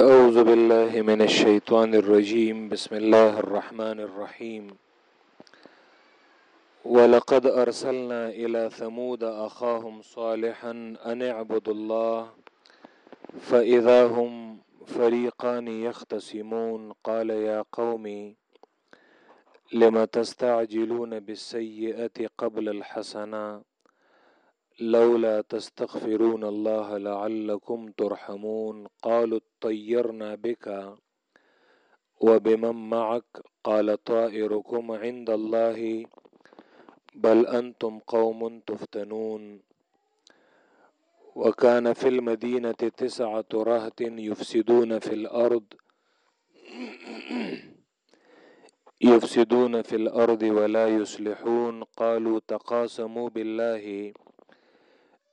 أعوذ بالله من الشيطان الرجيم. بسم الله الرحمن الرحيم. ولقد أرسلنا إلى ثمود أخاهم صالحا أن اعبدوا الله، فإذا هم فريقان يختصمون، قال يا قوم، لم تستعجلون بالسيئة قبل الحسنة؟ لولا تستغفرون الله لعلكم ترحمون. قالوا اطيرنا بك وبمن معك. قال طائركم عند الله. بل أنتم قوم تفتنون. وكان في المدينة تسعة رهط يفسدون في الأرض. يفسدون في الأرض ولا يصلحون. قالوا تقاسموا بالله.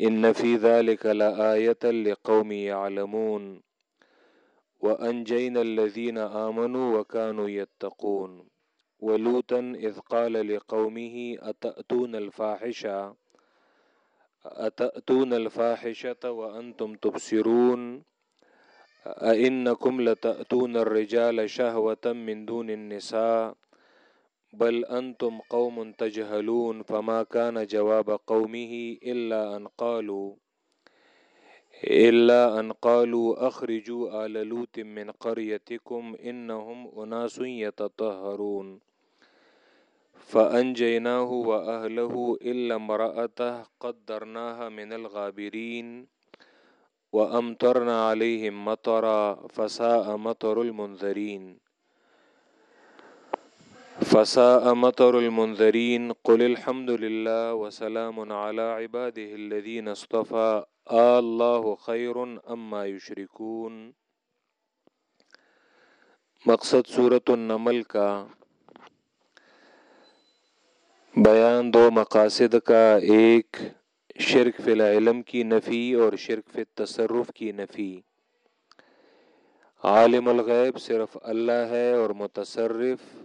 إن في ذلك لآية لقوم يعلمون وأنجينا الذين آمنوا وكانوا يتقون ولوطا إذ قال لقومه أتأتون الفاحشة؟ أتأتون الفاحشة وأنتم تبصرون؟ أئنكم لتأتون الرجال شهوة من دون النساء؟ بل أنتم قوم تجهلون فما كان جواب قومه إلا أن قالوا، إلا أن قالوا أخرجوا آل لوط من قريتكم إنهم أناس يتطهرون. فأنجيناه وأهله إلا امرأته قدرناها من الغابرين وأمطرنا عليهم مطرا فساء مطر المنذرين. فساء مطر المنذرين، قل الحمد لله وسلام على عباده الذين اصطفى. الله خير اما يشركون مقصد صورت النمل کا بیان دو مقاصد کا، ایک شرک فی العلم کی نفی اور شرک فی التصرف کی نفی. عالم الغیب صرف اللہ ہے اور متصرف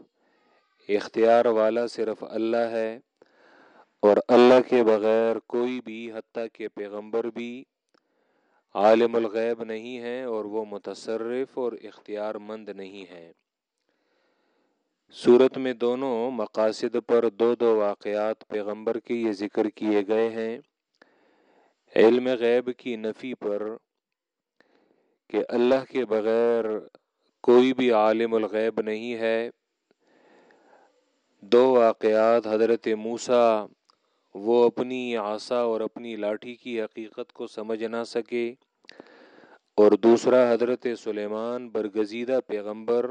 اختیار والا صرف اللہ ہے اور اللہ کے بغیر کوئی بھی، حتیٰ کہ پیغمبر بھی عالم الغیب نہیں ہے اور وہ متصرف اور اختیار مند نہیں ہے۔ صورت میں دونوں مقاصد پر دو دو واقعات پیغمبر کے یہ ذکر کیے گئے ہیں۔ علم غیب کی نفی پر کہ اللہ کے بغیر کوئی بھی عالم الغیب نہیں ہے۔ دو واقعات حضرت موسا وہ اپنی آسا اور اپنی لاٹھی کی حقیقت کو سمجھ نہ سکے، اور دوسرا حضرت سلیمان برگزیدہ پیغمبر،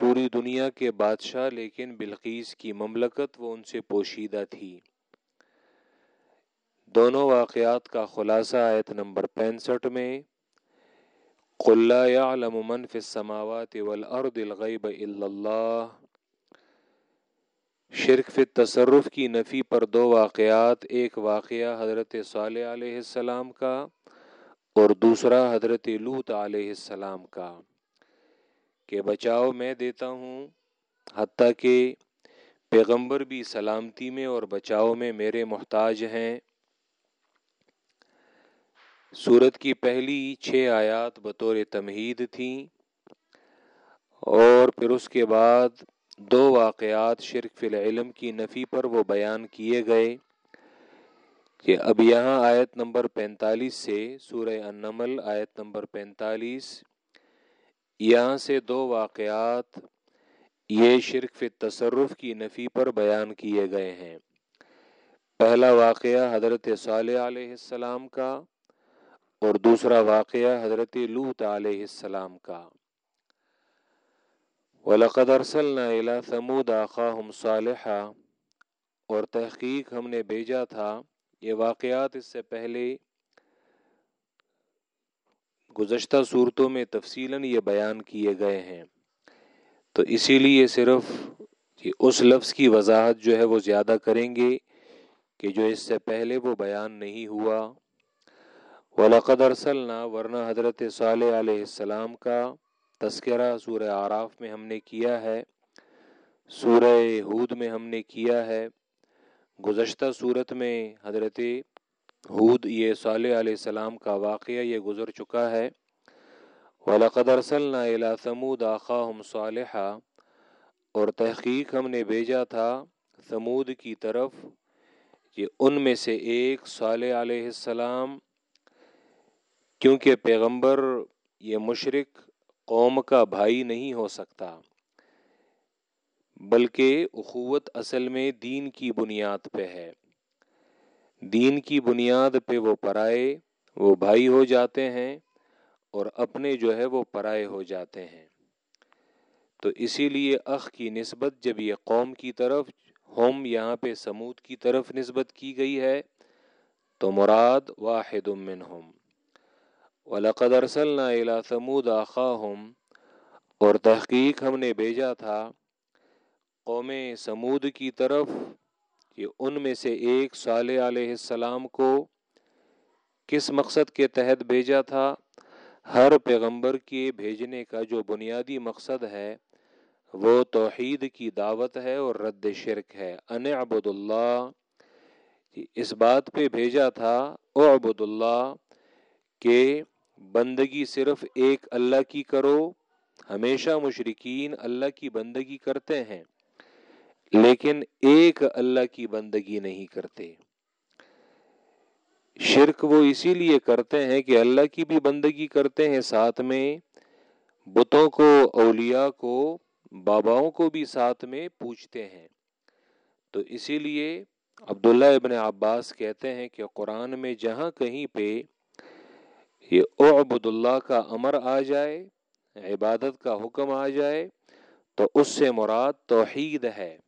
پوری دنیا کے بادشاہ لیکن بلقیس کی مملکت وہ ان سے پوشیدہ تھی۔ دونوں واقعات کا خلاصہ آیت نمبر پینسٹھ میں قلّہ يعلم من في السماوات والارض الغیب الا اللہ شرک فی تصرف کی نفی پر دو واقعات، ایک واقعہ حضرت صالح علیہ السلام کا اور دوسرا حضرت لوت علیہ السلام کا۔ کہ بچاؤ میں دیتا ہوں، حتیٰ کہ پیغمبر بھی سلامتی میں اور بچاؤ میں میرے محتاج ہیں۔ سورت کی پہلی چھ آیات بطور تمہید تھیں اور پھر اس کے بعد دو واقعات شرک فی العلم کی نفی پر وہ بیان کیے گئے کہ اب یہاں آیت نمبر پینتالیس سے سورہ النمل آیت نمبر پینتالیس، یہاں سے دو واقعات یہ شرک فی تصرف کی نفی پر بیان کیے گئے ہیں۔ پہلا واقعہ حضرت صالح علیہ السلام کا اور دوسرا واقعہ حضرت لوت علیہ السلام کا۔ وَلَقَدْ أَرْسَلْنَا إِلَى ثَمُودَ أَخَاهُمْ صَالِحًا اور تحقیق ہم نے بھیجا تھا۔ یہ واقعات اس سے پہلے گزشتہ صورتوں میں تفصیل یہ بیان کیے گئے ہیں۔ تو اسی لیے صرف جی، اس لفظ کی وضاحت جو ہے وہ زیادہ کریں گے کہ جو اس سے پہلے وہ بیان نہیں ہوا۔ ولاقد ارسلنا ورنہ حضرت صالح علیہ السلام کا تذکرہ سورہ آراف میں ہم نے کیا ہے، سورہ ہود میں ہم نے کیا ہے۔ گزشتہ صورت میں حضرت ہود یہ صالح علیہ السلام کا واقعہ یہ گزر چکا ہے۔ ولاقد ارسلنا الى ثمود آخاہم صالحہ اور تحقیق ہم نے بھیجا تھا سمود کی طرف کہ ان میں سے ایک صالح علیہ السلام، کیونکہ پیغمبر یہ مشرق قوم کا بھائی نہیں ہو سکتا۔ بلکہ اخوت اصل میں دین کی بنیاد پہ ہے۔ دین کی بنیاد پہ وہ پرائے، وہ بھائی ہو جاتے ہیں اور اپنے جو ہے وہ پرائے ہو جاتے ہیں۔ تو اسی لیے اخ کی نسبت جب یہ قوم کی طرف ہوم یہاں پہ سمود کی طرف نسبت کی گئی ہے، تو مراد واحد منہم۔ وَلَقَدْ أَرْسَلْنَا إِلَى ثَمُودَ أَخَاهُمْ، اور تحقیق ہم نے بھیجا تھا قوم سمود کی طرف کہ ان میں سے ایک صالح علیہ السلام کو کس مقصد کے تحت بھیجا تھا؟ ہر پیغمبر کے بھیجنے کا جو بنیادی مقصد ہے، وہ توحید کی دعوت ہے اور رد شرک ہے۔ ان عبد اللہ اس بات پہ بھیجا تھا او عبد اللہ، کہ بندگی صرف ایک اللہ کی کرو، ہمیشہ مشرقین اللہ کی بندگی کرتے ہیں، لیکن ایک اللہ کی بندگی نہیں کرتے۔ شرک وہ اسی لیے کرتے ہیں کہ اللہ کی بھی بندگی کرتے ہیں ساتھ میں، بتوں کو، اولیاء کو، باباؤں کو بھی ساتھ میں پوچھتے ہیں۔ تو اسی لیے عبداللہ ابن عباس کہتے ہیں کہ قرآن میں جہاں کہیں پہ یہ عبد اللہ کا امر آ جائے، عبادت کا حکم آ جائے، تو اس سے مراد توحید ہے۔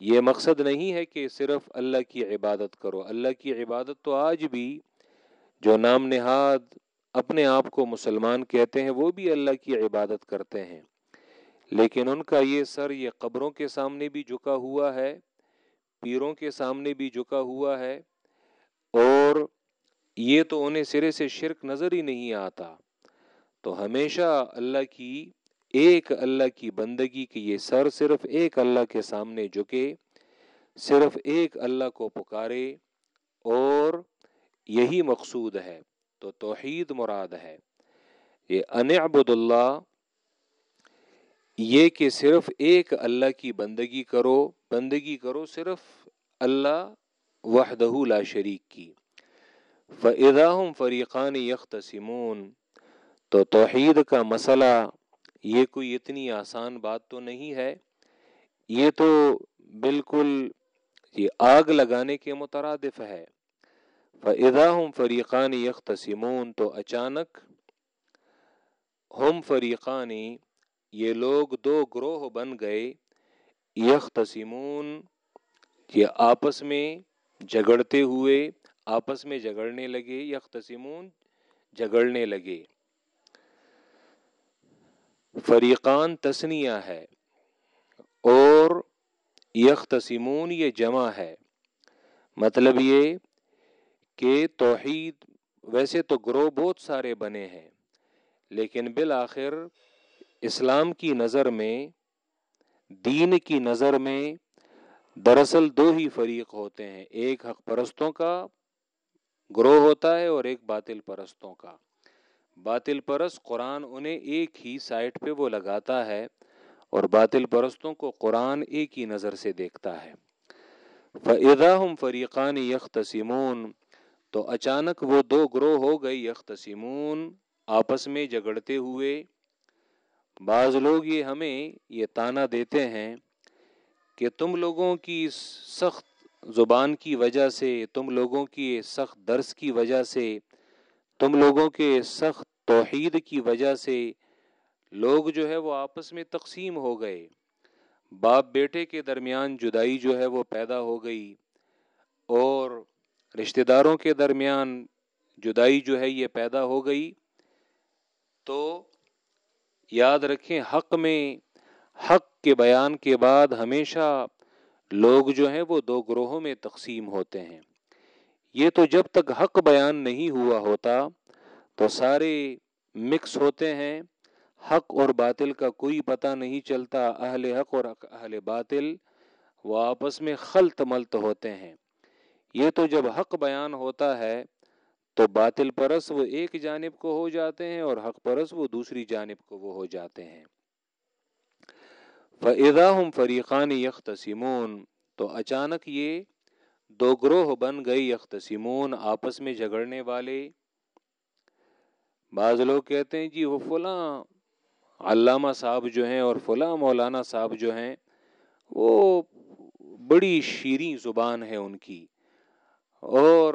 یہ مقصد نہیں ہے کہ صرف اللہ کی عبادت کرو۔ اللہ کی عبادت تو آج بھی جو نام نہاد اپنے آپ کو مسلمان کہتے ہیں، وہ بھی اللہ کی عبادت کرتے ہیں۔ لیکن ان کا یہ سر یہ قبروں کے سامنے بھی جھکا ہوا ہے، پیروں کے سامنے بھی جھکا ہوا ہے اور یہ تو انہیں سرے سے شرک نظر ہی نہیں آتا۔ تو ہمیشہ اللہ کی، ایک اللہ کی بندگی کی یہ سر صرف ایک اللہ کے سامنے جھکے، صرف ایک اللہ کو پکارے اور یہی مقصود ہے۔ تو توحید مراد ہے۔ یہ انعبد اللہ، یہ کہ صرف ایک اللہ کی بندگی کرو بندگی کرو صرف اللہ وحدہ لا شریک کی۔ فَإِذَا فریقان یختصمون تو توحید کا مسئلہ یہ کوئی اتنی آسان بات تو نہیں ہے۔ یہ تو بالکل یہ آگ لگانے کے مترادف ہے۔ فَإِذَا هُمْ فریقان یختصمون تو اچانک ہم فریقانی یہ لوگ دو گروہ بن گئے۔ یختصمون یہ آپس میں جگڑتے ہوئے آپس میں جگڑنے لگے یختصمون جگڑنے لگے۔ فریقان تسنیہ ہے اور یختصمون یہ جمع ہے۔ مطلب یہ کہ توحید، ویسے تو گروہ بہت سارے بنے ہیں، لیکن بالآخر اسلام کی نظر میں، دین کی نظر میں دراصل دو ہی فریق ہوتے ہیں، ایک حق پرستوں کا گروہ ہوتا ہے اور ایک باطل پرستوں کا۔ باطل پرست قرآن انہیں ایک ہی سائٹ پہ وہ لگاتا ہے اور باطل پرستوں کو قرآن ایک ہی نظر سے دیکھتا ہے۔ فَإِذَا هُمْ فَرِيقَانِ يَخْتَسِمُونَ، تو اچانک وہ دو گروہ ہو گئے یختصمون، آپس میں جگڑتے ہوئے۔ بعض لوگ یہ ہمیں یہ تانا دیتے ہیں کہ تم لوگوں کی سخت زبان کی وجہ سے، تم لوگوں کی سخت درس کی وجہ سے، تم لوگوں کے سخت توحید کی وجہ سے لوگ جو ہے وہ آپس میں تقسیم ہو گئے۔ باپ بیٹے کے درمیان جدائی جو ہے وہ پیدا ہو گئی۔ اور رشتہ داروں کے درمیان جدائی جو ہے یہ پیدا ہو گئی۔ تو یاد رکھیں، حق میں، حق کے بیان کے بعد ہمیشہ لوگ جو ہیں وہ دو گروہوں میں تقسیم ہوتے ہیں۔ یہ تو جب تک حق بیان نہیں ہوا ہوتا تو سارے مکس ہوتے ہیں۔ حق اور باطل کا کوئی پتہ نہیں چلتا۔ اہل حق اور اہل باطل وہ آپس میں خلط ملت ہوتے ہیں۔ یہ تو جب حق بیان ہوتا ہے تو باطل پرس وہ ایک جانب کو ہو جاتے ہیں اور حق پرس وہ دوسری جانب کو وہ ہو جاتے ہیں۔ فضا ہم فریقان یکتسمون تو اچانک یہ دو گروہ بن گئی یکتسمون آپس میں جھگڑنے والے۔ بعض لوگ کہتے ہیں جی وہ فلاں علامہ صاحب جو ہیں اور فلاں مولانا صاحب جو ہیں، وہ بڑی شیریں زبان ہے ان کی۔ اور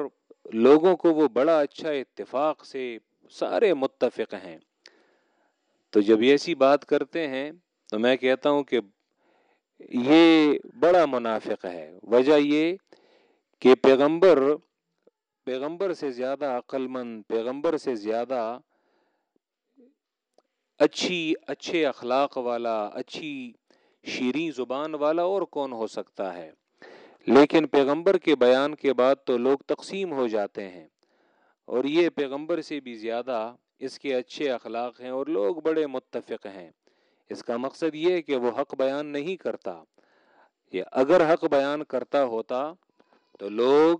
لوگوں کو وہ بڑا اچھا اتفاق سے سارے متفق ہیں۔ تو جب ایسی بات کرتے ہیں تو میں کہتا ہوں کہ یہ بڑا منافق ہے۔ وجہ یہ کہ پیغمبر پیغمبر سے زیادہ عقل مند پیغمبر سے زیادہ اچھی، اچھے اخلاق والا، اچھی شیریں زبان والا اور کون ہو سکتا ہے۔ لیکن پیغمبر کے بیان کے بعد تو لوگ تقسیم ہو جاتے ہیں اور یہ پیغمبر سے بھی زیادہ اس کے اچھے اخلاق ہیں اور لوگ بڑے متفق ہیں۔ اس کا مقصد یہ ہے کہ وہ حق بیان نہیں کرتا۔ یہ اگر حق بیان کرتا ہوتا تو لوگ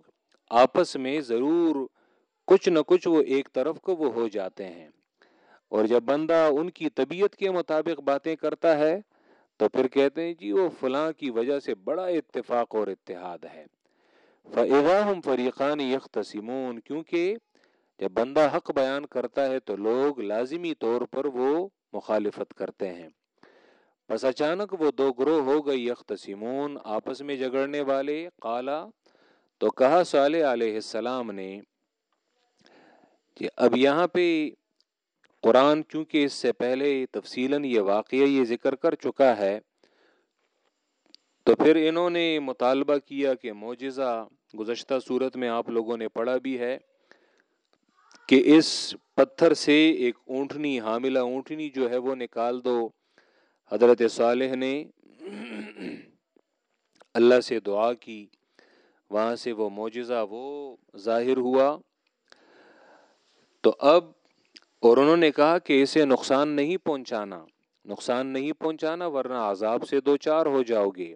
آپس میں ضرور کچھ نہ کچھ وہ ایک طرف کو وہ ہو جاتے ہیں۔ اور جب بندہ ان کی طبیعت کے مطابق باتیں کرتا ہے تو پھر کہتے ہیں جی وہ فلاں کی وجہ سے بڑا اتفاق اور اتحاد ہے۔ ہم فریقان یکتسمون کیونکہ جب بندہ حق بیان کرتا ہے تو لوگ لازمی طور پر وہ مخالفت کرتے ہیں۔ بس اچانک وہ دو گروہ ہو گئی یکتسمون آپس میں جگڑنے والے۔ کالا تو کہا صالح علیہ السلام نے کہ اب یہاں پہ قرآن چونکہ اس سے پہلے تفصیل یہ واقعہ یہ ذکر کر چکا ہے، تو پھر انہوں نے مطالبہ کیا کہ معجزہ گزشتہ صورت میں آپ لوگوں نے پڑھا بھی ہے۔ کہ اس پتھر سے ایک اونٹنی، حاملہ اونٹنی جو ہے وہ نکال دو۔ حضرت صالح نے اللہ سے دعا کی، وہاں سے وہ معجزہ وہ ظاہر ہوا۔ تو اب، اور انہوں نے کہا کہ اسے نقصان نہیں پہنچانا، نقصان نہیں پہنچانا، ورنہ عذاب سے دو چار ہو جاؤ گے۔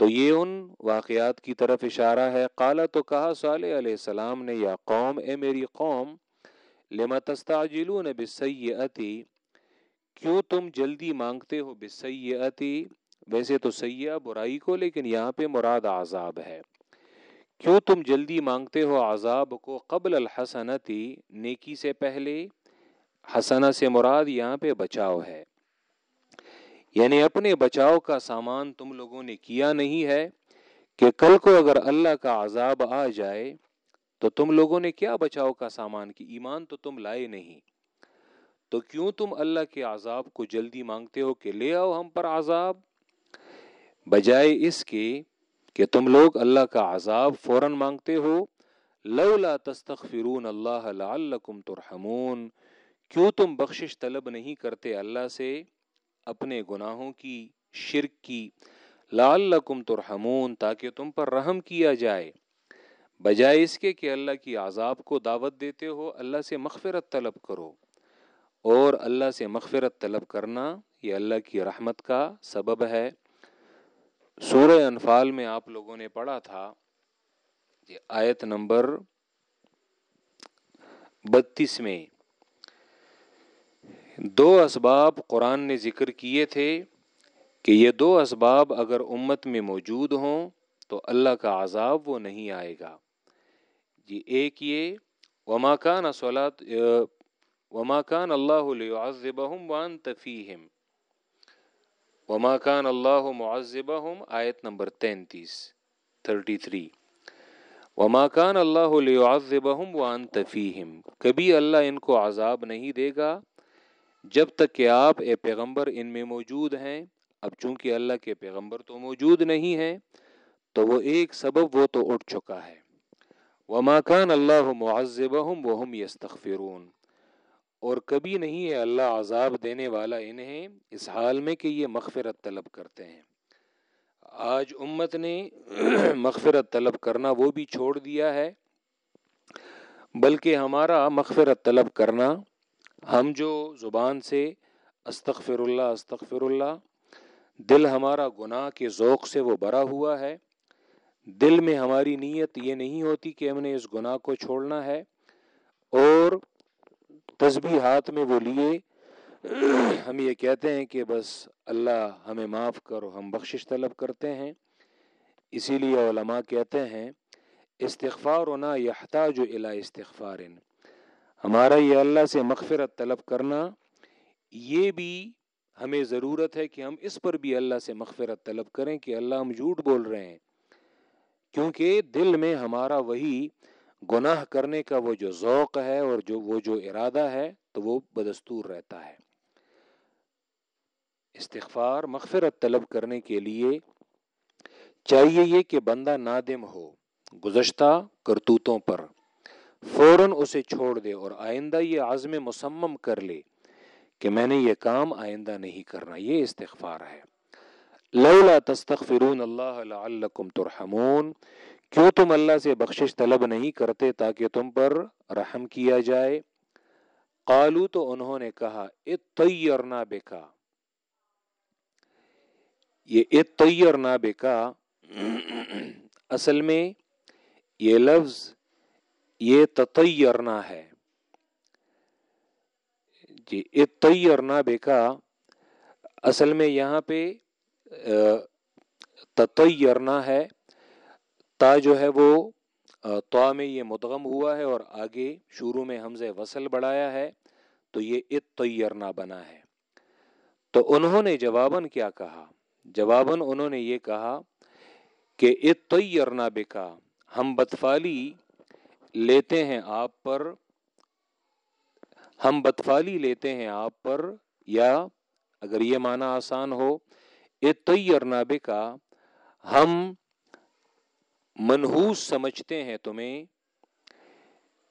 تو یہ ان واقعات کی طرف اشارہ ہے۔ کالا تو کہا، صالح علیہ السلام نے، یا قوم، اے میری قوم لما تستعجلون بالسیئتی؟ کیوں تم جلدی مانگتے ہو بالسیئتی؟ ویسے تو سیئہ برائی کو، لیکن یہاں پہ مراد عذاب ہے۔ کیوں تم جلدی مانگتے ہو عذاب کو قبل الحسنتی؟ نیکی سے پہلے، حسنہ سے مراد یہاں پہ بچاؤ ہے۔ یعنی اپنے بچاؤ کا سامان تم لوگوں نے کیا نہیں ہے کہ کل کو اگر اللہ کا عذاب آ جائے تو تم لوگوں نے کیا بچاؤ کا سامان کی؟ ایمان تو تم لائے نہیں۔ تو کیوں تم اللہ کے عذاب کو جلدی مانگتے ہو کہ لے آؤ ہم پر عذاب؟ بجائے اس کے کہ تم لوگ اللہ کا عذاب فوراً مانگتے ہو۔ لولا تستغفرون اللہ لعلکم ترحمون۔ کیوں تم بخشش طلب نہیں کرتے اللہ سے؟ اپنے گناہوں کی، شرک کی، لعلکم ترحمون، تاکہ تم پر رحم کیا جائے۔ بجائے اس کے کہ اللہ کی عذاب کو دعوت دیتے ہو، اللہ سے مغفرت طلب کرو۔ اور اللہ سے مغفرت طلب کرنا یہ اللہ کی رحمت کا سبب ہے۔ سورہ انفال میں آپ لوگوں نے پڑھا تھا یہ آیت نمبر بتیس میں دو اسباب قرآن نے ذکر کیے تھے کہ یہ دو اسباب اگر امت میں موجود ہوں تو اللہ کا عذاب وہ نہیں آئے گا۔ جی ایک یہ، وما کان سولاد وما کان اللہ علیہ وان تفیہم وما کان اللہ معذبہم آیت نمبر تینتیس، تھرٹی تھری۔ وما کان اللہ لیعذبہم وانت فیہم کبھی اللہ ان کو عذاب نہیں دے گا جب تک کہ آپ، اے پیغمبر، ان میں موجود ہیں، اب چونکہ اللہ کے پیغمبر تو موجود نہیں ہیں، تو وہ ایک سبب وہ تو اٹھ چکا ہے۔ وما کان اللہ معذبہم وہم یستغفرون اور کبھی نہیں ہے اللہ عذاب دینے والا انہیں اس حال میں کہ یہ مغفرت طلب کرتے ہیں۔ آج امت نے مغفرت طلب کرنا وہ بھی چھوڑ دیا ہے، بلکہ ہمارا مغفرت طلب کرنا ہم جو زبان سے استغفر اللہ استغفر اللہ، دل ہمارا گناہ کے ذوق سے وہ بھرا ہوا ہے۔ دل میں ہماری نیت یہ نہیں ہوتی کہ ہم نے اس گناہ کو چھوڑنا ہے اور تسبیح ہاتھ میں وہ لیے۔ ہم یہ کہتے ہیں کہ بس اللہ ہمیں معاف کرو ہم بخشش طلب کرتے ہیں۔ اسی لیے علماء کہتے ہیں، استغفار ہونا یحتاج الى استغفار۔ ہمارا یہ اللہ سے مغفرت طلب کرنا یہ بھی ہمیں ضرورت ہے کہ ہم اس پر بھی اللہ سے مغفرت طلب کریں کہ اللہ ہم جھوٹ بول رہے ہیں۔ کیونکہ دل میں ہمارا وہی گناہ کرنے کا وہ جو ذوق ہے اور جو وہ جو ارادہ ہے تو وہ بدستور رہتا ہے۔ استغفار، مغفرت طلب کرنے کے لیے چاہیے یہ کہ بندہ نادم ہو، گزشتہ کرتوتوں پر۔ فوراً اسے چھوڑ دے اور آئندہ یہ عزم مسمم کر لے کہ میں نے یہ کام آئندہ نہیں کرنا، یہ استغفار ہے۔ لولا تستغفرون اللہ لعلکم ترحمون، کیوں تم اللہ سے بخشش طلب نہیں کرتے تاکہ تم پر رحم کیا جائے؟ قالو تو انہوں نے کہا، اتیرنا بکا۔ یہ اتیرنا بکا، اصل میں یہ لفظ یہ تطیرنا ہے۔ جی اتیرنا بکا۔ اصل میں یہاں پہ تطیرنا ہے۔ تا جو ہے وہ تو میں یہ مدغم ہوا ہے اور آگے شروع میں حمزہ وصل بڑھایا ہے۔ تو یہ اتیرنا بنا ہے۔ تو انہوں نے جواباً کیا کہا؟ جواباً انہوں نے یہ کہا کہ اتیرنا بکا۔ ہم بدفالی لیتے ہیں آپ پر، ہم بدفالی لیتے ہیں آپ پر، یا اگر یہ معنی آسان ہو اتیرنا بکا ہم منحوس سمجھتے ہیں تمہیں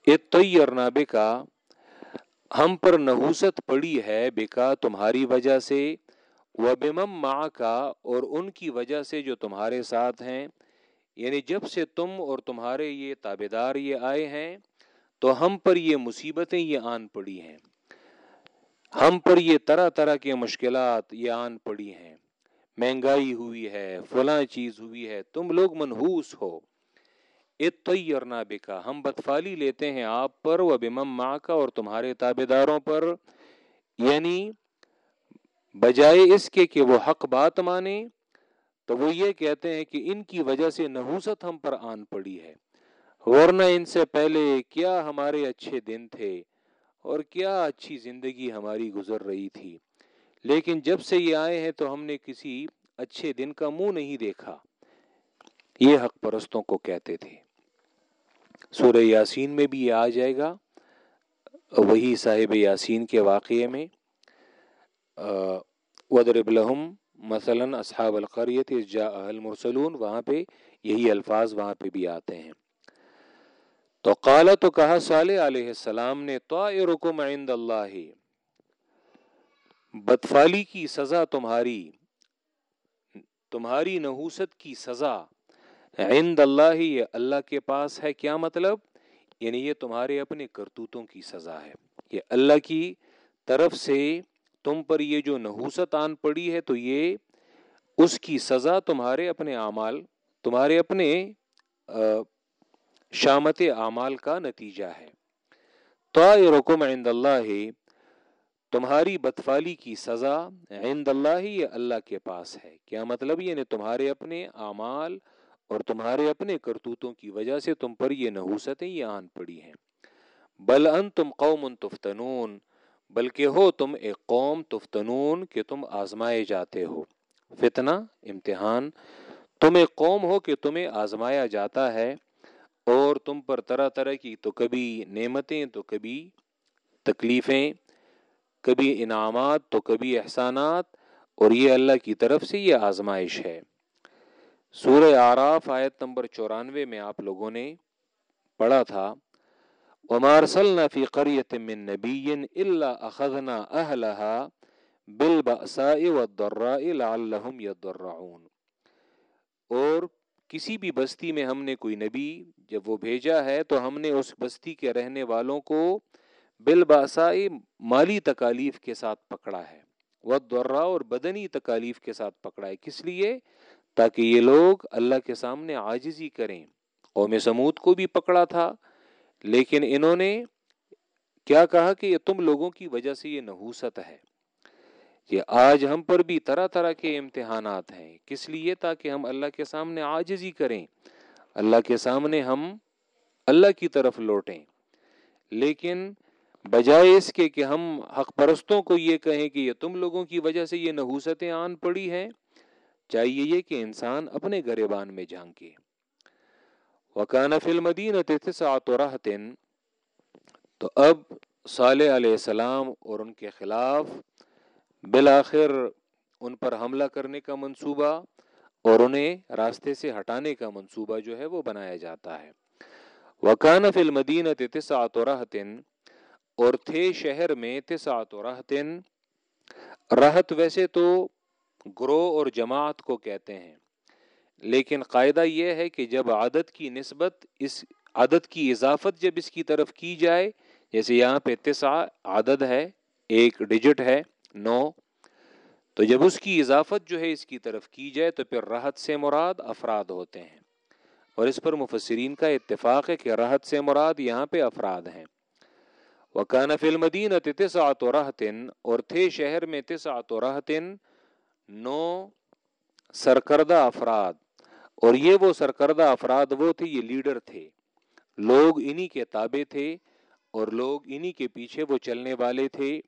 اتیرنا بکا ہم پر نحوست پڑی ہے بکا تمہاری وجہ سے وہ ماں کا اور ان کی وجہ سے جو تمہارے ساتھ ہیں یعنی جب سے تم اور تمہارے یہ تابے دار یہ آئے ہیں، تو ہم پر یہ مصیبتیں یہ آن پڑی ہیں۔ ہم پر یہ طرح طرح کے مشکلات یہ آن پڑی ہیں۔ مہنگائی ہوئی ہے، فلاں چیز ہوئی ہے، تم لوگ منحوس ہو۔ اتیرنا بکا، ہم بدفالی لیتے ہیں آپ پر و بمم ماں کا اور تمہارے تابے داروں پر۔ یعنی بجائے اس کے کہ وہ حق بات مانے تو وہ یہ کہتے ہیں کہ ان کی وجہ سے نحوست ہم پر آن پڑی ہے۔ ورنہ ان سے پہلے کیا ہمارے اچھے دن تھے اور کیا اچھی زندگی ہماری گزر رہی تھی۔ لیکن جب سے یہ آئے ہیں تو ہم نے کسی اچھے دن کا منہ نہیں دیکھا۔ یہ حق پرستوں کو کہتے تھے۔ سورہ یاسین میں بھی یہ آ جائے گا۔ وہی صاحب یاسین کے واقعے میں ودرب لہم مثلا اصحاب القریت جا المرسلون، وہاں پہ یہی الفاظ وہاں پہ بھی آتے ہیں۔ تو قالا تو کہا، صالح علیہ السلام نے تو عند اللہ، بدفالی کی سزا تمہاری تمہاری نحوست کی سزا عند اللہ، یہ اللہ کے پاس ہے۔ کیا مطلب؟ یعنی یہ تمہارے اپنے کرتوتوں کی سزا ہے۔ یہ اللہ کی طرف سے تم پر یہ جو نحوست آن پڑی ہے تو یہ اس کی سزا تمہارے اپنے اعمال، تمہارے اپنے شامت اعمال کا نتیجہ ہے۔ تو عند اللہ، تمہاری بدفالی کی سزا عند اللہ یہ اللہ کے پاس ہے۔ کیا مطلب؟ یعنی تمہارے اپنے اعمال اور تمہارے اپنے کرتوتوں کی وجہ سے تم پر یہ نحوستیں یہ آن پڑی ہیں۔ بل ان تم قوم تفتنون بلکہ ہو تم ایک قوم تفتنون کہ تم آزمائے جاتے ہو۔ فتنہ، امتحان، تم ایک قوم ہو کہ تمہیں آزمایا جاتا ہے اور تم پر طرح طرح کی تو کبھی نعمتیں، تو کبھی تکلیفیں، کبھی انعامات، تو کبھی احسانات اور یہ اللہ کی طرف سے یہ آزمائش ہے۔ سورہ آراف آیت نمبر چورانوے میں آپ لوگوں نے پڑھا تھا۔ ومارسلنا فی قریت من نبی الا اخذنا اهلها بالبأساء والضراء لعلهم يضرعون. اور کسی بھی بستی میں ہم نے کوئی نبی جب وہ بھیجا ہے تو ہم نے اس بستی کے رہنے والوں کو بالباسائی مالی تکالیف کے ساتھ پکڑا ہے وہ اور بدنی تکالیف کے ساتھ پکڑا ہے۔ کس لیے؟ تاکہ یہ لوگ اللہ کے سامنے عاجزی کریں۔ قوم سمود کو بھی پکڑا تھا لیکن انہوں نے کیا کہا کہ یہ تم لوگوں کی وجہ سے یہ نحوست ہے یہ آج ہم پر بھی طرح طرح کے امتحانات ہیں۔ کس لیے؟ تاکہ ہم اللہ کے سامنے عاجزی کریں۔ اللہ کے سامنے ہم اللہ کی طرف لوٹیں۔ لیکن بجائے اس کے کہ ہم حق پرستوں کو یہ کہیں کہ یہ تم لوگوں کی وجہ سے یہ نحوستیں آن پڑی ہیں، چاہیے یہ کہ انسان اپنے گریبان میں جھانکے۔ وکانہ فلم دین تو اب صالح علیہ السلام اور ان کے خلاف بالآخر ان پر حملہ کرنے کا منصوبہ اور انہیں راستے سے ہٹانے کا منصوبہ جو ہے وہ بنایا جاتا ہے۔ وکان فل مدین اور تھے شہر میں تسعت رہتن رہت ویسے تو گروہ اور جماعت کو کہتے ہیں۔ لیکن قاعدہ یہ ہے کہ جب عادت کی نسبت اس عادت کی اضافت جب اس کی طرف کی جائے، جیسے یہاں پہ تسع عدد ہے، ایک ڈیجٹ ہے، نو، تو جب اس کی اضافت جو ہے اس کی طرف کی جائے تو پھر راحت سے مراد افراد ہوتے ہیں۔ اور اس پر مفسرین کا اتفاق ہے کہ راحت سے مراد یہاں پہ افراد ہیں۔ وکان فلم دین تسعت رہتن اور تھے شہر میں تسعت رہتن نو سرکردہ افراد۔ اور یہ وہ سرکردہ افراد وہ تھے، یہ لیڈر تھے۔ لوگ انہی کے تابع تھے اور لوگ انہی کے پیچھے وہ چلنے والے تھے۔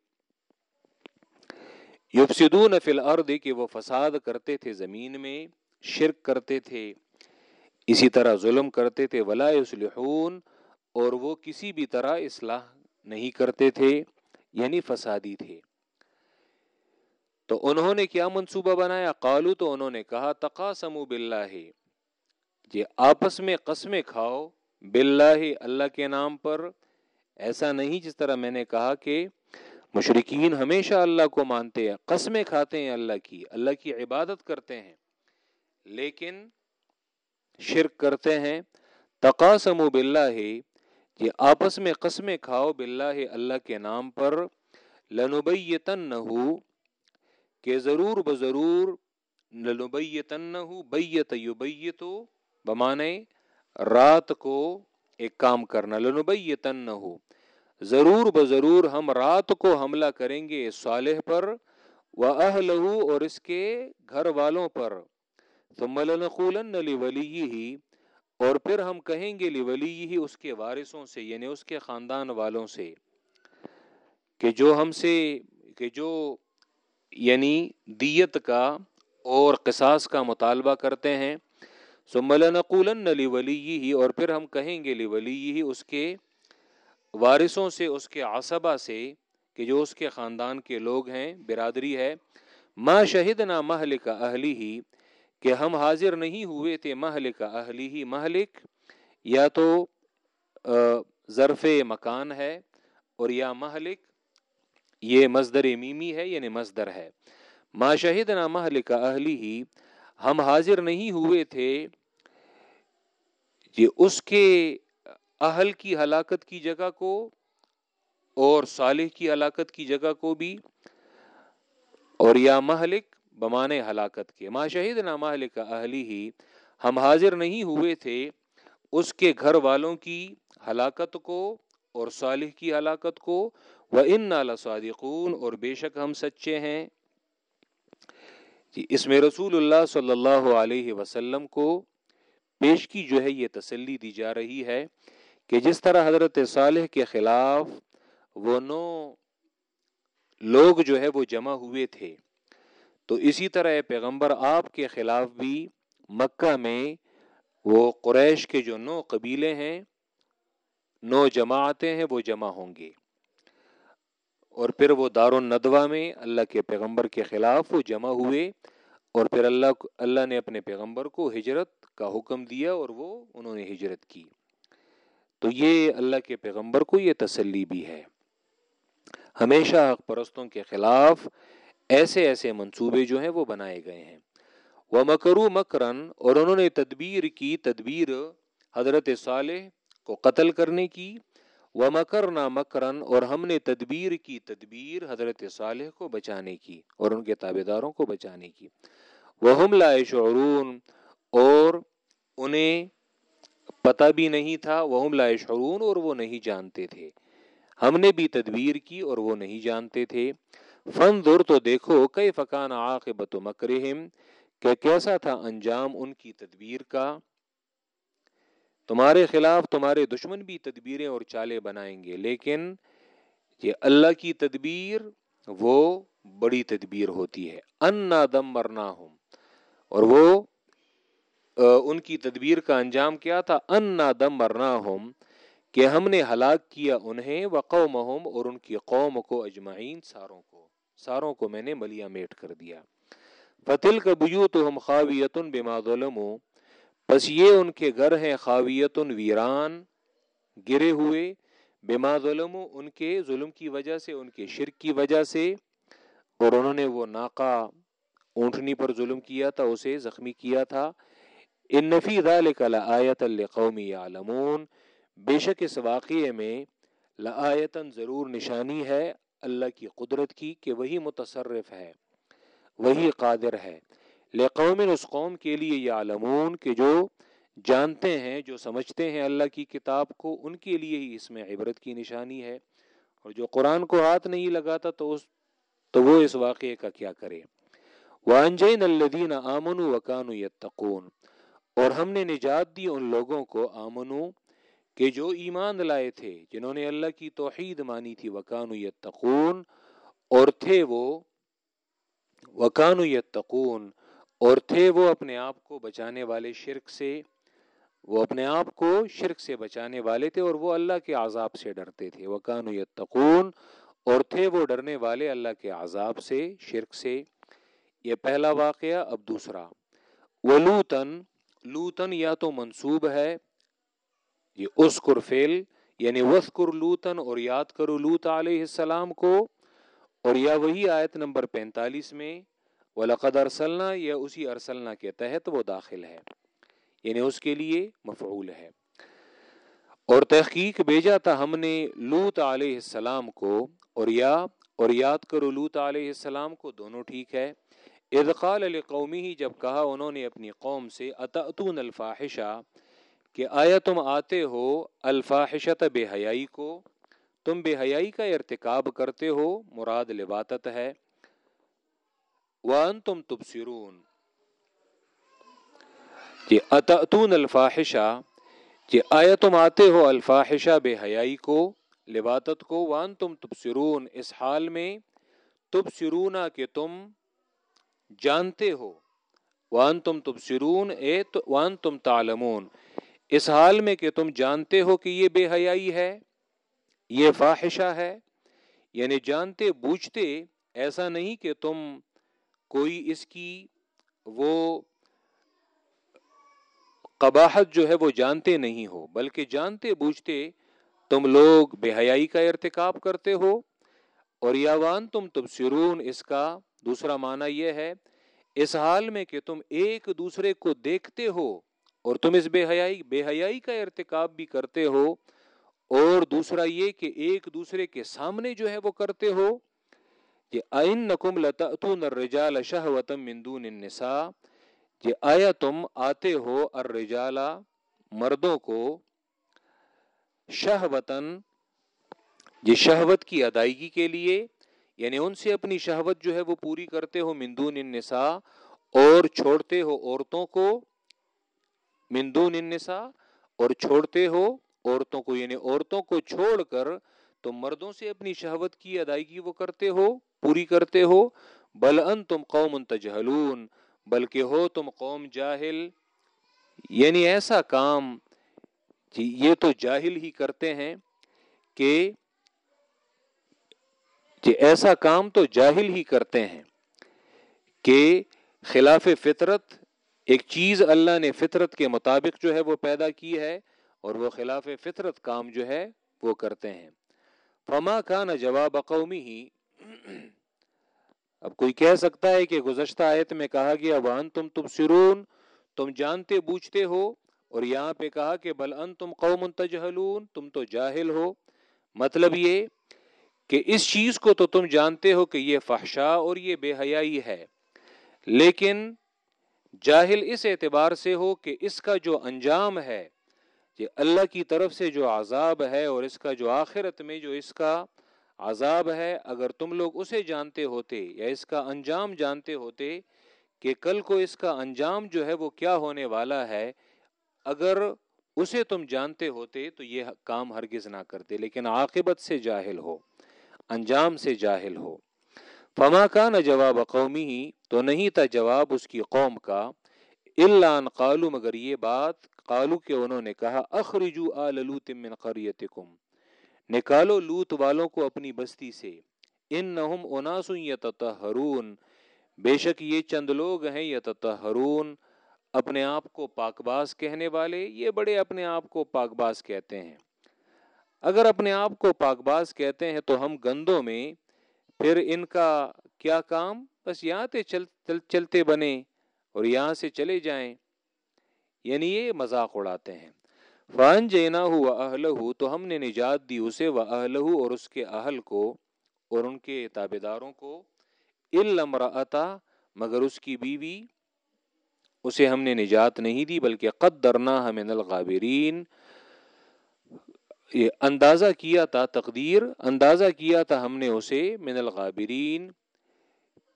یفسدون فی الارض، کہ وہ فساد کرتے تھے زمین میں، شرک کرتے تھے۔ اسی طرح ظلم کرتے تھے، ولا یصلحون، اور وہ کسی بھی طرح اصلاح نہیں کرتے تھے یعنی فسادی تھے۔ تو انہوں نے کیا منصوبہ بنایا؟ قالو، تو انہوں نے کہا، تقاسموا باللہ۔ یہ آپس میں قسمیں کھاؤ، باللہ اللہ کے نام پر۔ ایسا نہیں جس طرح میں نے کہا کہ مشرقین ہمیشہ اللہ کو مانتے ہیں، قسمیں کھاتے ہیں اللہ کی اللہ کی عبادت کرتے ہیں۔ لیکن شرک کرتے ہیں۔ تقاسم باللہ یہ آپس میں قسمیں کھاؤ باللہ اللہ کے نام پر۔ لنبیتنہو کہ ضرور بضرور لنبیتنہو بیت یبیتو۔ بمانے رات کو ایک کام کرنا، لنبیتنہو، ضرور بضرور ہم رات کو حملہ کریں گے صالح پر و اور اس کے گھر والوں پر۔ ثم لنقولن لولیہ اور پھر ہم کہیں گے لیولی ہی اس کے وارثوں سے یعنی اس کے خاندان والوں سے، کہ جو ہم سے، کہ جو یعنی دیت کا اور قصاص کا مطالبہ کرتے ہیں۔ ثم لنقولن لولیہ اور پھر ہم کہیں گے لیولیہ اس کے وارثوں سے، اس کے عصبہ سے کہ جو اس کے خاندان کے لوگ ہیں، برادری ہے۔ ما شہدنا مہلک اہلی ہی کہ ہم حاضر نہیں ہوئے تھے مہلک اہلی ہی مہلک یا تو ظرف مکان ہے، اور یا مہلک یہ مزدر میمی ہے یعنی مزدر ہے۔ ما شہدنا مہلک اہلی ہی ہم حاضر نہیں ہوئے تھے یہ اس کے اہل کی ہلاکت کی جگہ کو اور صالح کی ہلاکت کی جگہ کو بھی اور یا مہلک بمانے ہلاکت کے۔ ما شہید نہ مہلک اہلی ہی، ہم حاضر نہیں ہوئے تھے اس کے گھر والوں کی ہلاکت کو اور صالح کی ہلاکت کو۔ وہ ان نالا صادقون اور بے شک ہم سچے ہیں۔ جی اس میں رسول اللہ صلی اللہ علیہ وسلم کو پیش کی جو ہے یہ تسلی دی جا رہی ہے کہ جس طرح حضرت صالح کے خلاف وہ نو لوگ جو ہے وہ جمع ہوئے تھے، تو اسی طرح پیغمبر آپ کے خلاف بھی مکہ میں وہ قریش کے جو نو قبیلے ہیں، نو جماعتیں ہیں، وہ جمع ہوں گے۔ اور پھر وہ دار الندوہ میں اللہ کے پیغمبر کے خلاف وہ جمع ہوئے اور پھر اللہ اللہ نے اپنے پیغمبر کو ہجرت کا حکم دیا اور وہ انہوں نے ہجرت کی۔ تو یہ اللہ کے پیغمبر کو یہ تسلی بھی ہے۔ ہمیشہ حق پرستوں کے خلاف ایسے ایسے منصوبے جو ہیں وہ بنائے گئے ہیں۔ وہ مکرو مکرن اور انہوں نے تدبیر کی تدبیر حضرت صالح کو قتل کرنے کی۔ وہ مکر نہ مکرن اور ہم نے تدبیر کی تدبیر حضرت صالح کو بچانے کی اور ان کے تابے داروں کو بچانے کی۔ وہ ہم لائے شعرون اور انہیں پتہ بھی نہیں تھا وہ ہم لائے شعرون اور وہ نہیں جانتے تھے۔ ہم نے بھی تدبیر کی اور وہ نہیں جانتے تھے۔ فن دور تو دیکھو کئی فقان عاقبت مکرہم؟ کہ کیسا تھا انجام ان کی تدبیر کا؟ تمہارے خلاف تمہارے دشمن بھی تدبیریں اور چالے بنائیں گے، لیکن یہ اللہ کی تدبیر، وہ بڑی تدبیر ہوتی ہے۔ ان دم مرنا ہوں اور وہ ان کی تدبیر کا انجام کیا تھا؟ ان دم مرنا ہوں کہ ہم نے ہلاک کیا انہیں و قوم اور ان کی قوم کو اجمعین، ساروں کو ساروں کو میں نے ملیا میٹ کر دیا۔ فتل کا بجو تو ہم خاویتن بما ظلمو بس یہ ان کے گھر ہیں خاویتن ویران، گرے ہوئے، بما ظلمو ان کے ظلم کی وجہ سے، ان کے شرک کی وجہ سے، اور انہوں نے وہ ناقا اونٹنی پر ظلم کیا تھا، اسے زخمی کیا تھا۔ ان نفی ذالک لآیت لقومی یعلمون، بے شک اس واقعے میں لآیتن ضرور نشانی ہے اللہ کی قدرت کی کہ وہی متصرف ہے، وہی قادر ہے۔ لقوم، اس قوم کے لیے یہ عالمون کہ جو جانتے ہیں، جو سمجھتے ہیں اللہ کی کتاب کو، ان کے لیے ہی اس میں عبرت کی نشانی ہے۔ اور جو قرآن کو ہاتھ نہیں لگاتا تو اس تو وہ اس واقعے کا کیا کرے۔ وانجین الدین آمن وکان یتقون اور ہم نے نجات دی ان لوگوں کو، آمنو، کہ جو ایمان لائے تھے، جنہوں نے اللہ کی توحید مانی تھی وکان یتقون، اور تھے وہ وکان یتقون، اور تھے وہ اپنے آپ کو بچانے والے شرک سے، وہ اپنے آپ کو شرک سے بچانے والے تھے، اور وہ اللہ کے عذاب سے ڈرتے تھے وکان یتقون، اور تھے وہ ڈرنے والے اللہ کے عذاب سے، شرک سے۔ یہ پہلا واقعہ، اب دوسرا۔ ولوتن لوتن یا تو منصوب ہے، یہ اسکر فیل یعنی وسکر لوتن اور یاد کرو لوت علیہ السلام کو، اور یا وہی آیت نمبر پینتالیس میں، وَلَقَدْ أَرْسَلْنَا، یا اسی ارسلنا کے تحت وہ داخل ہے یعنی اس کے لیے مفعول ہے۔ اور تحقیق بھیجا تھا ہم نے لوت علیہ السلام کو، اور یا، اور یاد کرو لوت علیہ السلام کو، دونوں ٹھیک ہے۔ ادقال علی قومی ہی جب کہا انہوں نے اپنی قوم سے، اتأتون الفاحشہ؟ کہ آیا تم آتے ہو الفاحشت بے حیائی کو؟ تم بے حیائی کا ارتکاب کرتے ہو، مراد لباتت ہے۔ وان تم تبصرون۔ جی اتأتون الفاحشہ؟ جی آیا تم آتے ہو الفاحشہ بے حیائی کو لباتت کو؟ وان تم تبصرون۔ اس حال میں تبصرونا کہ تم جانتے ہو۔ وان تم تبصرون، اے وان تم تعلمون۔ اس حال میں کہ تم جانتے ہو کہ یہ بے حیائی ہے، یہ فاحشہ ہے یعنی جانتے بوجھتے، ایسا نہیں کہ تم کوئی اس کی وہ قباحت جو ہے وہ جانتے نہیں ہو، بلکہ جانتے بوجھتے تم لوگ بے حیائی کا ارتکاب کرتے ہو۔ اور یاوان تم تبصرون، اس کا دوسرا معنی یہ ہے، اس حال میں کہ تم ایک دوسرے کو دیکھتے ہو اور تم اس بے حیائی بے حیائی کا ارتکاب بھی کرتے ہو، اور دوسرا یہ کہ ایک دوسرے کے سامنے جو ہے وہ کرتے ہو، کہ آئن نکم لتأتون الرجال شہوتا من دون النساء، کہ آیا تم آتے ہو الرجال مردوں کو شہوتن یہ شہوت کی ادائیگی کے لیے یعنی ان سے اپنی شہوت جو ہے وہ پوری کرتے ہو، من دون النساء، اور چھوڑتے ہو عورتوں کو، من دون النساء، اور چھوڑتے ہو عورتوں کو یعنی عورتوں کو چھوڑ کر تم مردوں سے اپنی شہوت کی ادائیگی وہ کرتے ہو، پوری کرتے ہو، بل ان تم قوم تجہلون، بلکہ ہو تم قوم جاہل۔ یعنی ایسا کام جی یہ تو جاہل ہی کرتے ہیں کہ جی ایسا کام تو جاہل ہی کرتے ہیں کہ خلاف فطرت، ایک چیز اللہ نے فطرت کے مطابق جو ہے وہ پیدا کی ہے اور وہ خلاف فطرت کام جو ہے وہ کرتے ہیں۔ فما کا نہ جواب قومی ہی اب کوئی کہہ سکتا ہے کہ گزشتہ آیت میں کہا گیا وان تم تم سرون تم جانتے بوجھتے ہو اور یہاں پہ کہا کہ بل ان تم قوم تجہلون تم تو جاہل ہو۔ مطلب یہ کہ اس چیز کو تو تم جانتے ہو کہ یہ فحشا اور یہ بے حیائی ہے، لیکن جاہل اس اعتبار سے ہو کہ اس کا جو انجام ہے، یہ اللہ کی طرف سے جو عذاب ہے اور اس کا جو آخرت میں جو اس کا عذاب ہے، اگر تم لوگ اسے جانتے ہوتے یا اس کا انجام جانتے ہوتے کہ کل کو اس کا انجام جو ہے وہ کیا ہونے والا ہے، اگر اسے تم جانتے ہوتے تو یہ کام ہرگز نہ کرتے، لیکن عاقبت سے جاہل ہو۔ انجام سے جاہل ہو۔ فما کا نہ جواب قومی ہی تو نہیں تھا جواب اس کی قوم کا۔ اللہ قالو مگر یہ بات قالو کہ انہوں نے کہا اخرجو آل لوت من قریتکم نکالو لوت والوں کو اپنی بستی سے۔ انہم اناس یتطہرون بے شک یہ چند لوگ ہیں یتطہرون اپنے آپ کو پاک باز کہنے والے، یہ بڑے اپنے آپ کو پاک باز کہتے ہیں۔ اگر اپنے آپ کو پاک باز کہتے ہیں تو ہم گندوں میں پھر ان کا کیا کام؟ بس یہاں تے چل, چل چلتے بنے اور یہاں سے چلے جائیں۔ یعنی یہ مذاق اڑاتے ہیں۔ فان جینا ہو اہل تو ہم نے نجات دی اسے و اہل اور اس کے اہل کو اور ان کے تابے داروں کو۔ المراتا مگر اس کی بیوی اسے ہم نے نجات نہیں دی بلکہ قدرنا ہمیں الغابرین اندازہ کیا تھا، تقدیر اندازہ کیا تھا ہم نے اسے من الغابرین،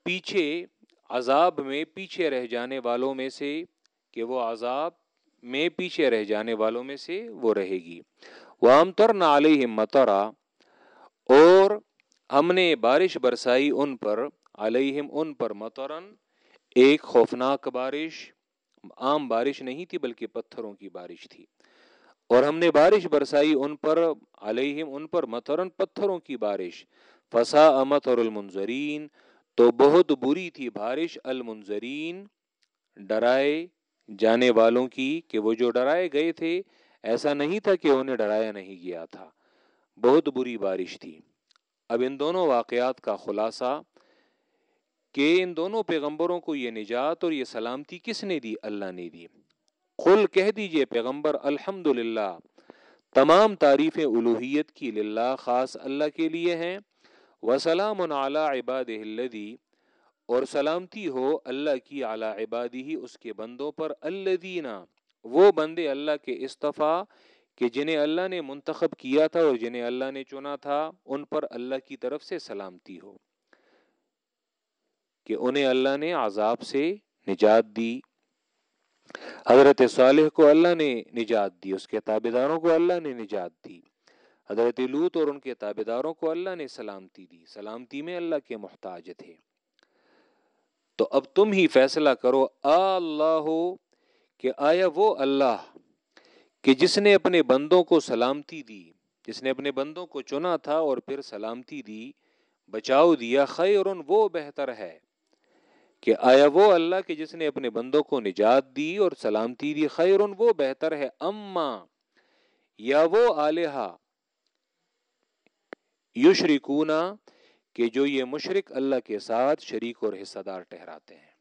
پیچھے عذاب میں پیچھے رہ جانے والوں میں سے کہ وہ عذاب میں پیچھے رہ جانے والوں میں سے وہ رہے گی۔ وہ عام طور نہ علیہ مترا اور ہم نے بارش برسائی ان پر علیہم ان پر مترن ایک خوفناک بارش، عام بارش نہیں تھی بلکہ پتھروں کی بارش تھی۔ اور ہم نے بارش برسائی ان پر، علیہم ان پر مترن پتھروں کی بارش۔ فسا امت اور المنظرین۔ تو بہت بری تھی بارش المنظرین۔ ڈرائے جانے والوں کی کہ وہ جو ڈرائے گئے تھے، ایسا نہیں تھا کہ انہیں ڈرایا نہیں گیا تھا۔ بہت بری بارش تھی۔ اب ان دونوں واقعات کا خلاصہ کہ ان دونوں پیغمبروں کو یہ نجات اور یہ سلامتی کس نے دی؟ اللہ نے دی۔ قل کہہ دیجیے پیغمبر الحمد تمام تعریفیں الوحیت کی للہ خاص اللہ کے لیے ہیں۔ وسلام علی عباد الذی، اور سلامتی ہو اللہ کی اعلی عبادی ہی اس کے بندوں پر، الذین۔ وہ بندے اللہ کے استفا، کہ جنہیں اللہ نے منتخب کیا تھا اور جنہیں اللہ نے چنا تھا، ان پر اللہ کی طرف سے سلامتی ہو۔ کہ انہیں اللہ نے عذاب سے نجات دی حضرت صالح کو اللہ نے نجات دی، اس کے تابے داروں کو اللہ نے نجات دی۔ حضرت لوت اور ان کے تابے داروں کو اللہ نے سلامتی دی۔ سلامتی میں اللہ کے محتاج تھے۔ تو اب تم ہی فیصلہ کرو اللہ ہو کہ آیا وہ اللہ کہ جس نے اپنے بندوں کو سلامتی دی، جس نے اپنے بندوں کو چنا تھا اور پھر سلامتی دی، بچاؤ دیا خیر وہ بہتر ہے۔ کہ آیا وہ اللہ کے جس نے اپنے بندوں کو نجات دی اور سلامتی دی خیر وہ بہتر ہے۔ اما، یا وہ آلیہ یشرکونا، کہ جو یہ مشرق اللہ کے ساتھ شریک اور حصہ دار ٹہراتے ہیں۔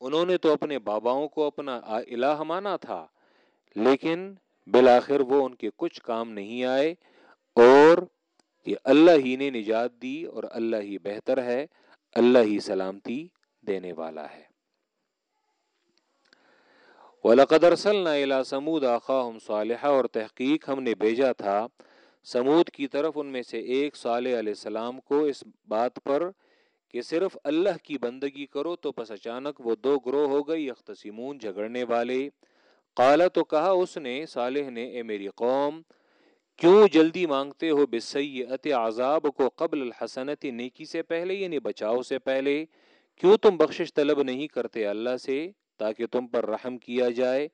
انہوں نے تو اپنے باباؤں کو اپنا الہ مانا تھا، لیکن بالآخر وہ ان کے کچھ کام نہیں آئے اور یہ اللہ ہی نے نجات دی اور اللہ ہی بہتر ہے، اللہ ہی سلامتی دینے والا ہے۔ وَلَقَدْ أَرْسَلْنَا إِلَى سَمُودَ أَخَاهُمْ صَالِحًا اور تحقیق ہم نے بھیجا تھا۔ سمود کی طرف ان میں سے ایک صالح علیہ السلام کو اس بات پر کہ صرف اللہ کی بندگی کرو تو پس اچانک وہ دو گروہ ہو گئی، یختصمون، جھگڑنے والے۔ قالا تو کہا اس نے، صالح نے، اے میری قوم، کیوں جلدی مانگتے ہو بسیئت عذاب کو قبل الحسنت نیکی سے پہلے یعنی بچاؤ سے پہلے؟ کیوں تم بخشش طلب نہیں کرتے اللہ سے تاکہ تم پر رحم کیا جائے؟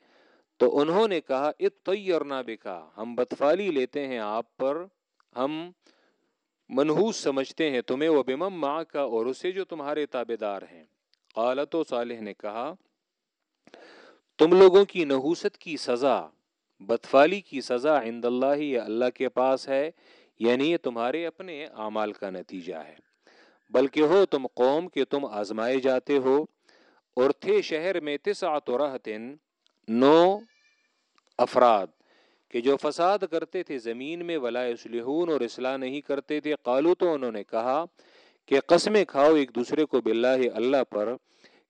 تو انہوں نے کہا اتنا بکا، ہم بدفالی لیتے ہیں آپ پر، ہم منحوس سمجھتے ہیں تمہیں وہ بمم ماں کا اور اسے جو تمہارے تابے دار ہیں۔ قالت و صالح نے کہا، تم لوگوں کی نحوست کی سزا بدفالی کی سزا عند اللہ یہ اللہ کے پاس ہے یعنی یہ تمہارے اپنے اعمال کا نتیجہ ہے۔ بلکہ ہو تم قوم کہ تم آزمائے جاتے ہو۔ اور تھے شہر میں تسعت رہتن، نو افراد کہ جو فساد کرتے تھے، زمین میں ولا اسلحون اور اصلاح نہیں کرتے تھے۔ قالو تو انہوں نے کہا کہ قسمیں کھاؤ ایک دوسرے کو باللہ اللہ پر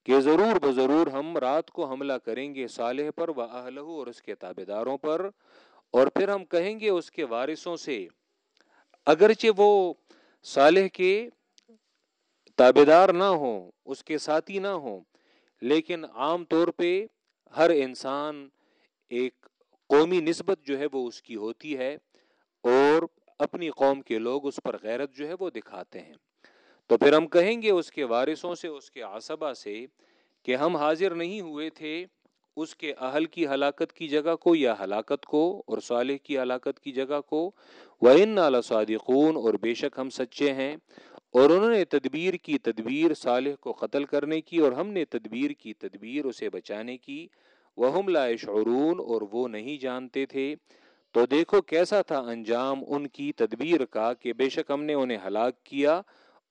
کہ ضرور بضرور ہم رات کو حملہ کریں گے صالح پر و اہلہ اور اس کے تابے داروں پر۔ اور پھر ہم کہیں گے اس کے وارثوں سے، اگرچہ وہ صالح کے تابے دار نہ ہوں، اس کے ساتھی نہ ہوں۔ لیکن عام طور پہ ہر انسان ایک قومی نسبت جو ہے وہ اس کی ہوتی ہے اور اپنی قوم کے لوگ اس پر غیرت جو ہے وہ دکھاتے ہیں۔ تو پھر ہم کہیں گے اس کے وارثوں سے، اس کے عصبہ سے کہ ہم حاضر نہیں ہوئے تھے اس کے اہل کی ہلاکت کی جگہ کو یا ہلاکت کو اور صالح کی ہلاکت کی جگہ کو۔ وَإِنَّ صادقون اور بے شک ہم سچے ہیں۔ اور انہوں نے تدبیر کی، تدبیر صالح کو قتل کرنے کی اور ہم نے تدبیر کی، تدبیر اسے بچانے کی۔ وہ لا شعرون اور وہ نہیں جانتے تھے۔ تو دیکھو کیسا تھا انجام ان کی تدبیر کا کہ بے شک ہم نے انہیں ہلاک کیا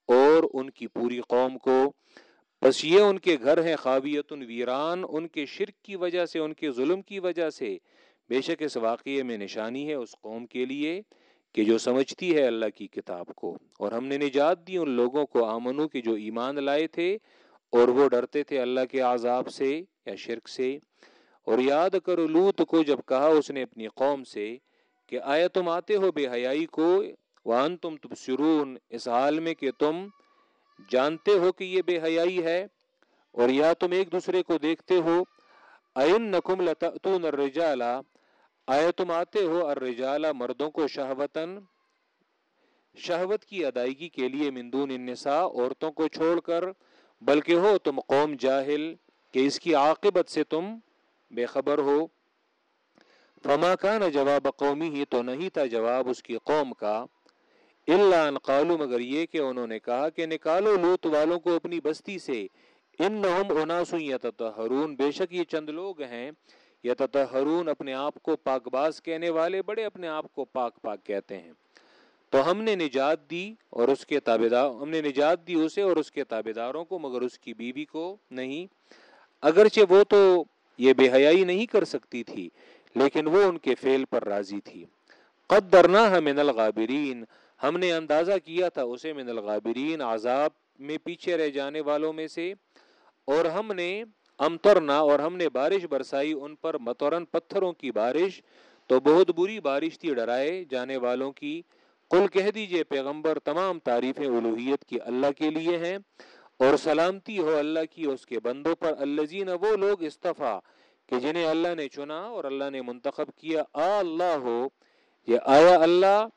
اور ان کی پوری قوم کو۔ بس یہ ان کے گھر ہیں خابیت ویران ان کے شرک کی وجہ سے، ان کے ظلم کی وجہ سے۔ بے شک اس واقعے میں نشانی ہے اس قوم کے لیے۔ کہ جو سمجھتی ہے اللہ کی کتاب کو۔ اور ہم نے نجات دی ان لوگوں کو آمنوں کے جو ایمان لائے تھے، اور وہ ڈرتے تھے اللہ کے عذاب سے یا شرک سے۔ اور یاد کرو لوت کو جب کہا اس نے اپنی قوم سے کہ، آیا تم آتے ہو بے حیائی کو؟ وان تم تبصرون، اس حال میں کہ تم جانتے ہو کہ یہ بے حیائی ہے۔ اور یا تم ایک دوسرے کو دیکھتے ہو۔ این نکم الرجال آیا تم آتے ہو الرجال مردوں کو شہوتن شہوت کی ادائیگی کے لیے مندون النساء عورتوں کو چھوڑ کر، بلکہ ہو تم قوم جاہل کہ اس کی عاقبت سے تم بے خبر ہو۔ فما کان جواب قومی ہی تو نہیں تھا جواب اس کی قوم کا۔ اللہ ان قالو مگر یہ کہ انہوں نے کہا کہ نکالو لوت والوں کو اپنی بستی سے۔ ان نہم اناسو یتطہرون، بے شک یہ چند لوگ ہیں یتطہرون اپنے آپ کو پاک باز کہنے والے، بڑے اپنے آپ کو پاک پاک کہتے ہیں۔ تو ہم نے نجات دی اور اس کے تابدار ہم نے نجات دی اسے اور اس کے تابداروں کو، مگر اس کی بیوی کو نہیں۔ اگرچہ وہ تو یہ بے حیائی نہیں کر سکتی تھی، لیکن وہ ان کے فعل پر راضی تھی۔ قدرناہ من الغابرین ہم نے اندازہ کیا تھا اسے من الغابرین عذاب میں پیچھے رہ جانے والوں میں سے۔ اور ہم نے امترنا اور ہم نے بارش برسائی ان پر متورن پتھروں کی بارش، تو بہت بری بارش تھی ڈرائے جانے والوں کی۔ قل کہہ دیجیے پیغمبر، تمام تعریفیں الوحیت کی اللہ کے لیے ہیں اور سلامتی ہو اللہ کی اس کے بندوں پر۔ الزین وہ لوگ استفا، کہ جنہیں اللہ نے چنا اور اللہ نے منتخب کیا۔ آ اللہ ہو یہ آیا اللہ،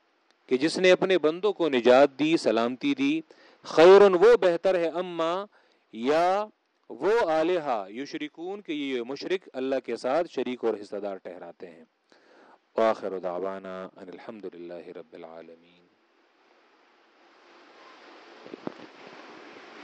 کہ جس نے اپنے بندوں کو نجات دی، سلامتی دی۔ خیرن، وہ بہتر ہے۔ اما، یا وہ آلیہ یشرکون کہ یہ مشرق اللہ کے ساتھ شریک اور حصہ دار ٹہراتے ہیں۔ آخر دعوانا ان الحمد للہ رب العالمین۔